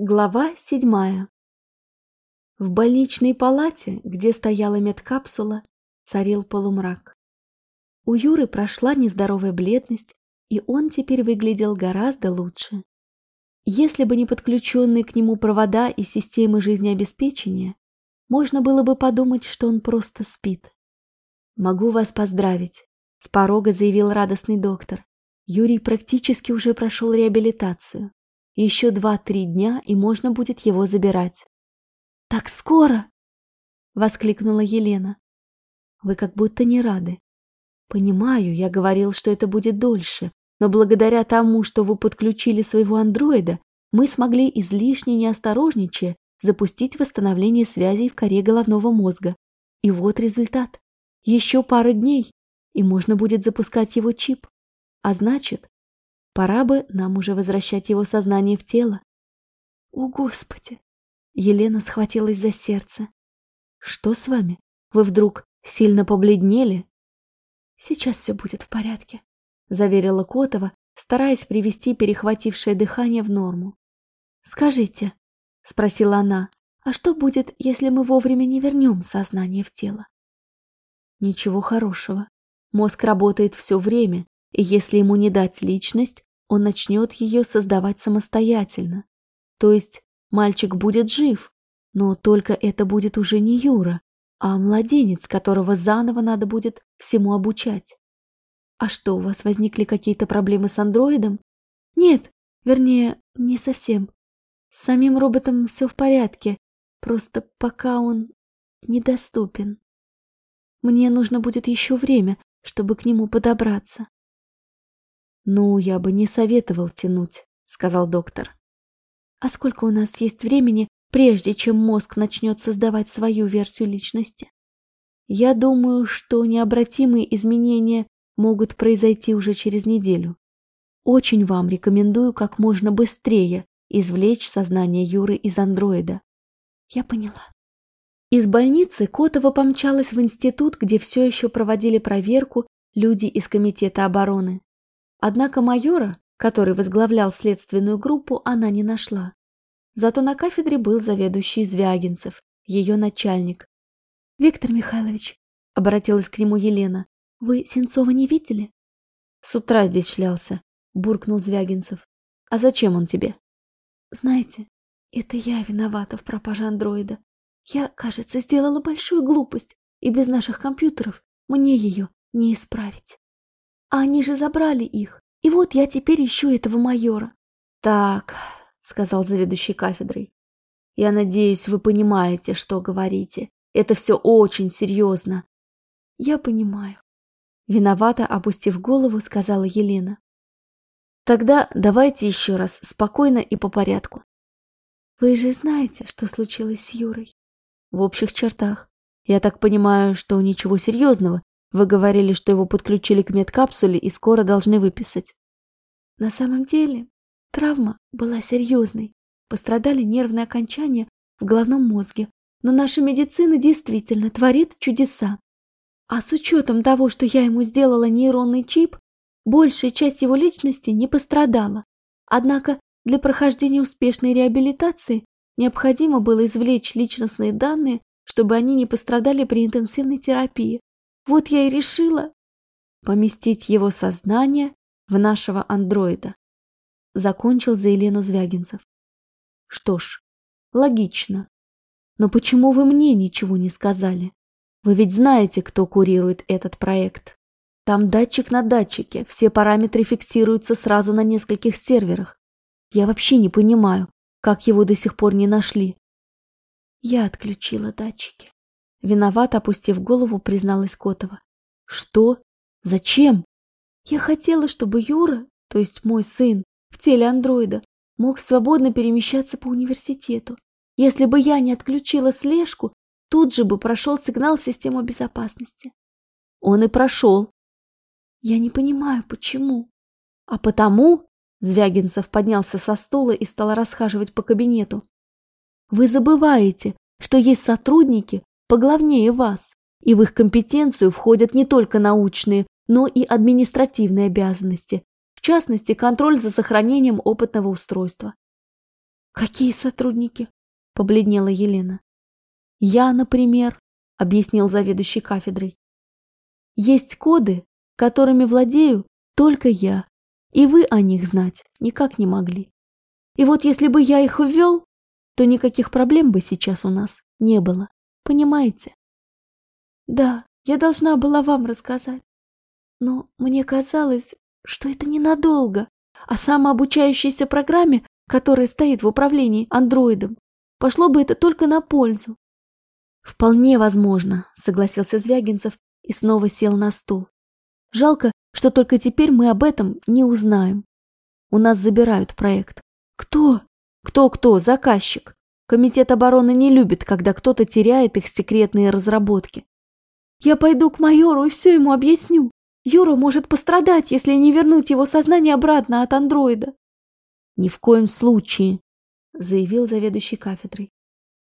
Глава седьмая. В больничной палате, где стояла медкапсула, царил полумрак. У Юры прошла нездоровая бледность, и он теперь выглядел гораздо лучше. Если бы не подключенные к нему провода и системы жизнеобеспечения, можно было бы подумать, что он просто спит. «Могу вас поздравить», — с порога заявил радостный доктор. Юрий практически уже прошел реабилитацию. Еще два-три дня, и можно будет его забирать. «Так скоро!» — воскликнула Елена. «Вы как будто не рады. Понимаю, я говорил, что это будет дольше, но благодаря тому, что вы подключили своего андроида, мы смогли излишне неосторожничая запустить восстановление связей в коре головного мозга. И вот результат. Еще пара дней, и можно будет запускать его чип. А значит, Пора бы нам уже возвращать его сознание в тело. О, Господи! Елена схватилась за сердце. Что с вами? Вы вдруг сильно побледнели? Сейчас все будет в порядке, заверила Котова, стараясь привести перехватившее дыхание в норму. Скажите, спросила она, а что будет, если мы вовремя не вернем сознание в тело? Ничего хорошего. Мозг работает все время, и если ему не дать личность, он начнет ее создавать самостоятельно. То есть мальчик будет жив, но только это будет уже не Юра, а младенец, которого заново надо будет всему обучать. А что, у вас возникли какие-то проблемы с андроидом? Нет, вернее, не совсем. С самим роботом все в порядке, просто пока он недоступен. Мне нужно будет еще время, чтобы к нему подобраться. «Ну, я бы не советовал тянуть», — сказал доктор. «А сколько у нас есть времени, прежде чем мозг начнет создавать свою версию личности?» «Я думаю, что необратимые изменения могут произойти уже через неделю. Очень вам рекомендую как можно быстрее извлечь сознание Юры из андроида». «Я поняла». Из больницы Котова помчалась в институт, где все еще проводили проверку люди из Комитета обороны. Однако майора, который возглавлял следственную группу, она не нашла. Зато на кафедре был заведующий Звягинцев, ее начальник. «Виктор Михайлович», — обратилась к нему Елена, — «вы Сенцова не видели?» «С утра здесь шлялся», — буркнул Звягинцев. «А зачем он тебе?» «Знаете, это я виновата в пропаже андроида. Я, кажется, сделала большую глупость, и без наших компьютеров мне ее не исправить». А они же забрали их. И вот я теперь ищу этого майора. Так, сказал заведующий кафедрой. Я надеюсь, вы понимаете, что говорите. Это все очень серьезно. Я понимаю. Виновато опустив голову, сказала Елена. Тогда давайте еще раз спокойно и по порядку. Вы же знаете, что случилось с Юрой? В общих чертах. Я так понимаю, что ничего серьезного, вы говорили, что его подключили к медкапсуле и скоро должны выписать. На самом деле, травма была серьезной. Пострадали нервные окончания в головном мозге. Но наша медицина действительно творит чудеса. А с учетом того, что я ему сделала нейронный чип, большая часть его личности не пострадала. Однако для прохождения успешной реабилитации необходимо было извлечь личностные данные, чтобы они не пострадали при интенсивной терапии. Вот я и решила поместить его сознание в нашего андроида. Закончил за Елену Звягинцев. Что ж, логично. Но почему вы мне ничего не сказали? Вы ведь знаете, кто курирует этот проект. Там датчик на датчике, все параметры фиксируются сразу на нескольких серверах. Я вообще не понимаю, как его до сих пор не нашли. Я отключила датчики. Виноват, опустив голову, призналась Котова. Что? Зачем? Я хотела, чтобы Юра, то есть мой сын, в теле андроида, мог свободно перемещаться по университету. Если бы я не отключила слежку, тут же бы прошел сигнал в систему безопасности. Он и прошел. Я не понимаю, почему. А потому, Звягинцев поднялся со стула и стал расхаживать по кабинету, вы забываете, что есть сотрудники, поглавнее вас, и в их компетенцию входят не только научные, но и административные обязанности, в частности, контроль за сохранением опытного устройства. Какие сотрудники? Побледнела Елена. Я, например, объяснил заведующий кафедрой. Есть коды, которыми владею только я, и вы о них знать никак не могли. И вот если бы я их ввел, то никаких проблем бы сейчас у нас не было. Понимаете? Да, я должна была вам рассказать. Но мне казалось, что это ненадолго, а самообучающейся программе, которая стоит в управлении андроидом, пошло бы это только на пользу. Вполне возможно, согласился Звягинцев и снова сел на стул. Жалко, что только теперь мы об этом не узнаем. У нас забирают проект. Кто? Кто-кто? Заказчик. Комитет обороны не любит, когда кто-то теряет их секретные разработки. Я пойду к майору и все ему объясню. Юра может пострадать, если не вернуть его сознание обратно от андроида. Ни в коем случае, заявил заведующий кафедрой.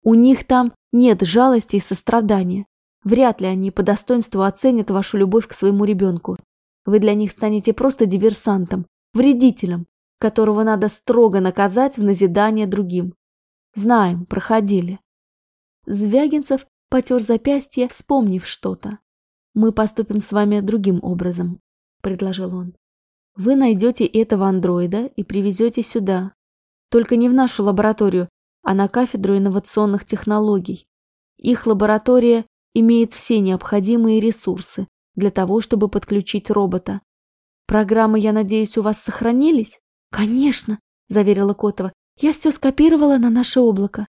У них там нет жалости и сострадания. Вряд ли они по достоинству оценят вашу любовь к своему ребенку. Вы для них станете просто диверсантом, вредителем, которого надо строго наказать в назидание другим. Знаем, проходили. Звягинцев потер запястье, вспомнив что-то. «Мы поступим с вами другим образом», — предложил он. «Вы найдете этого андроида и привезете сюда. Только не в нашу лабораторию, а на кафедру инновационных технологий. Их лаборатория имеет все необходимые ресурсы для того, чтобы подключить робота. Программы, я надеюсь, у вас сохранились? Конечно, заверила Котова. Я все скопировала на наше облако.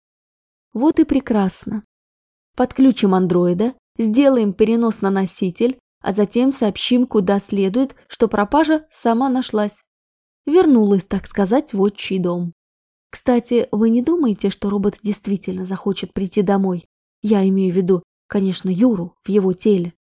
Вот и прекрасно. Подключим андроида, сделаем перенос на носитель, а затем сообщим, куда следует, что пропажа сама нашлась. Вернулась, так сказать, в отчий дом. Кстати, вы не думаете, что робот действительно захочет прийти домой? Я имею в виду Конечно, Юру в его теле.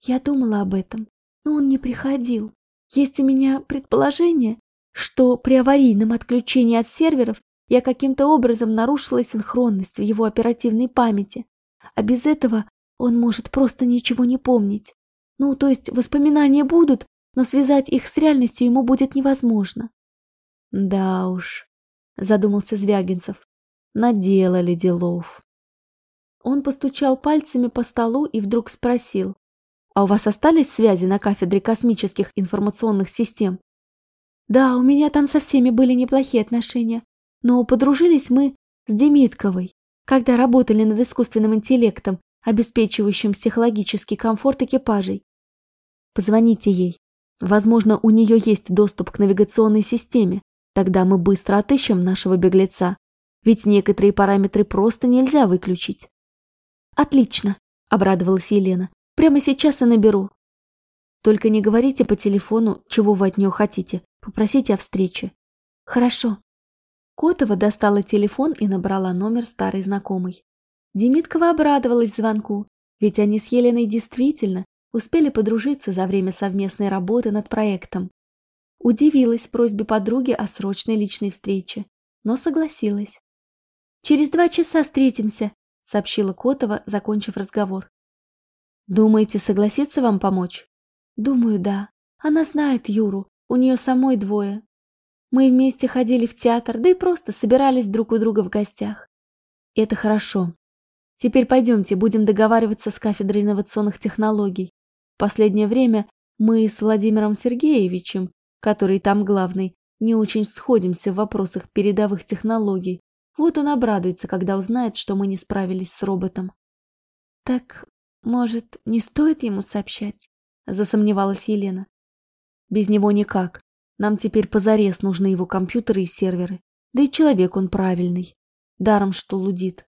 Я думала об этом, но он не приходил. Есть у меня предположение, что при аварийном отключении от серверов я каким-то образом нарушила синхронность в его оперативной памяти, а без этого он может просто ничего не помнить. Ну, то есть воспоминания будут, но связать их с реальностью ему будет невозможно. Да уж, задумался Звягинцев, наделали делов. Он постучал пальцами по столу и вдруг спросил. «А у вас остались связи на кафедре космических информационных систем?» «Да, у меня там со всеми были неплохие отношения, но подружились мы с Демитковой, когда работали над искусственным интеллектом, обеспечивающим психологический комфорт экипажей. Позвоните ей. Возможно, у нее есть доступ к навигационной системе. Тогда мы быстро отыщем нашего беглеца. Ведь некоторые параметры просто нельзя выключить. «Отлично!» – обрадовалась Елена. «Прямо сейчас и наберу». «Только не говорите по телефону, чего вы от нее хотите. Попросите о встрече». «Хорошо». Котова достала телефон и набрала номер старой знакомой. Демиткова обрадовалась звонку, ведь они с Еленой действительно успели подружиться за время совместной работы над проектом. Удивилась просьбе подруги о срочной личной встрече, но согласилась. «Через два часа встретимся», — сообщила Котова, закончив разговор. «Думаете, согласится вам помочь?» «Думаю, да. Она знает Юру, у нее самой двое. Мы вместе ходили в театр, да и просто собирались друг у друга в гостях. Это хорошо. Теперь пойдемте, будем договариваться с кафедрой инновационных технологий. В последнее время мы с Владимиром Сергеевичем, который там главный, не очень сходимся в вопросах передовых технологий, вот он обрадуется, когда узнает, что мы не справились с роботом. Так, может, не стоит ему сообщать? Засомневалась Елена. Без него никак. Нам теперь позарез нужны его компьютеры и серверы. Да и человек он правильный. Даром, что лудит.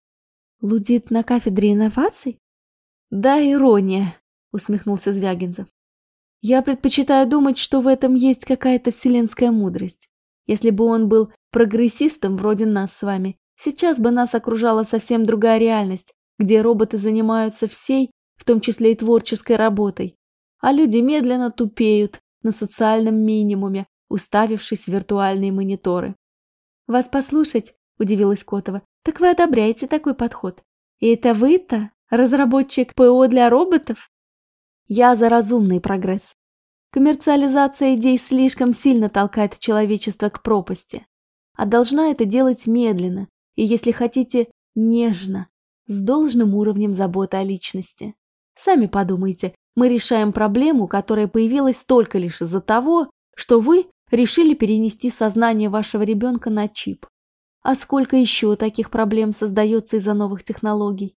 Лудит на кафедре инноваций? Да, ирония, усмехнулся Звягинцев. Я предпочитаю думать, что в этом есть какая-то вселенская мудрость. Если бы он был прогрессистом вроде нас с вами, сейчас бы нас окружала совсем другая реальность, где роботы занимаются всей, в том числе и творческой работой, а люди медленно тупеют на социальном минимуме, уставившись в виртуальные мониторы. «Вас послушать?» – удивилась Котова. «Так вы одобряете такой подход? И это вы-то, разработчик ПО для роботов?» «Я за разумный прогресс. Коммерциализация идей слишком сильно толкает человечество к пропасти. а должна это делать медленно и, если хотите, нежно, с должным уровнем заботы о личности. Сами подумайте, мы решаем проблему, которая появилась только лишь из-за того, что вы решили перенести сознание вашего ребенка на чип. А сколько еще таких проблем создается из-за новых технологий?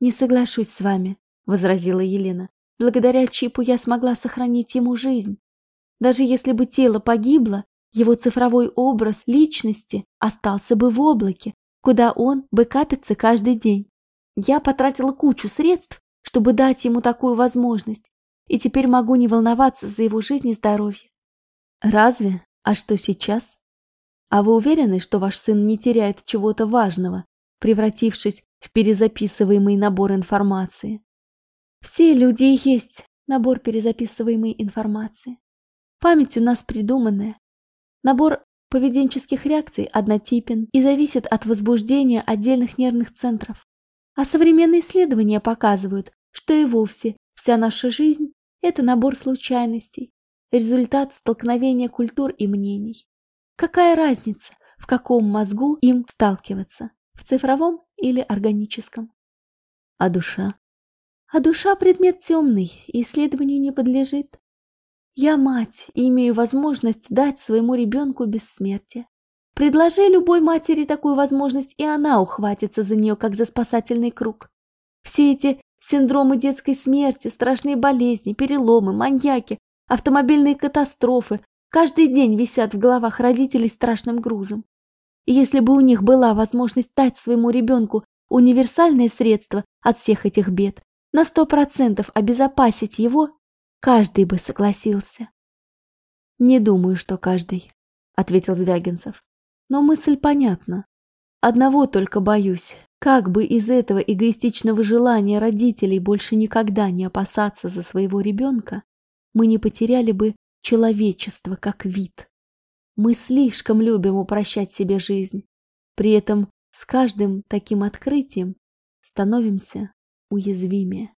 Не соглашусь с вами, возразила Елена. Благодаря чипу я смогла сохранить ему жизнь. Даже если бы тело погибло, его цифровой образ личности остался бы в облаке, куда он бэкапится каждый день. Я потратила кучу средств, чтобы дать ему такую возможность, и теперь могу не волноваться за его жизнь и здоровье. Разве? А что сейчас? А вы уверены, что ваш сын не теряет чего-то важного, превратившись в перезаписываемый набор информации? Все люди и есть набор перезаписываемой информации. Память у нас придуманная. Набор поведенческих реакций однотипен и зависит от возбуждения отдельных нервных центров. А современные исследования показывают, что и вовсе вся наша жизнь – это набор случайностей, результат столкновения культур и мнений. Какая разница, в каком мозгу им сталкиваться, в цифровом или органическом? А душа? А душа – предмет темный и исследованию не подлежит. Я мать и имею возможность дать своему ребенку бессмертие. Предложи любой матери такую возможность, и она ухватится за нее, как за спасательный круг. Все эти синдромы детской смерти, страшные болезни, переломы, маньяки, автомобильные катастрофы каждый день висят в головах родителей страшным грузом. И если бы у них была возможность дать своему ребенку универсальное средство от всех этих бед, на сто процентов обезопасить его, каждый бы согласился. «Не думаю, что каждый», — ответил Звягинцев. «Но мысль понятна. Одного только боюсь, как бы из этого эгоистичного желания родителей больше никогда не опасаться за своего ребенка, мы не потеряли бы человечество как вид. Мы слишком любим упрощать себе жизнь. При этом с каждым таким открытием становимся уязвимее.